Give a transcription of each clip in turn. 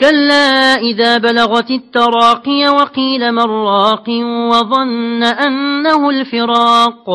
كلا إذا بلغت التراقي وقيل من راق وظن أنه الفراق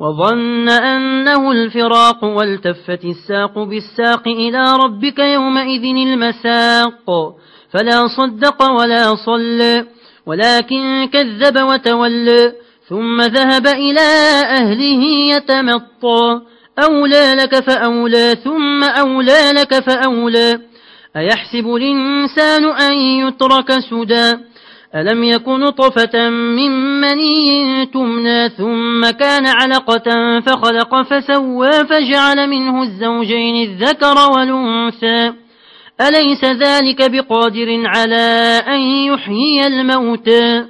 وظن أنه الفراق والتفت الساق بالساق إلى ربك يومئذ المساق فلا صدق ولا صلى ولكن كذب وتولى ثم ذهب إلى أهله يتمطى أولى لك فأولى ثم أولى لك فأولى أيحسب الإنسان أن يترك سدى؟ ألم يكن طفة من مني تمنى ثم كان علقة فخلق فسوى فجعل منه الزوجين الذكر والأنثى؟ أليس ذلك بقادر على أن يحيي الموتى؟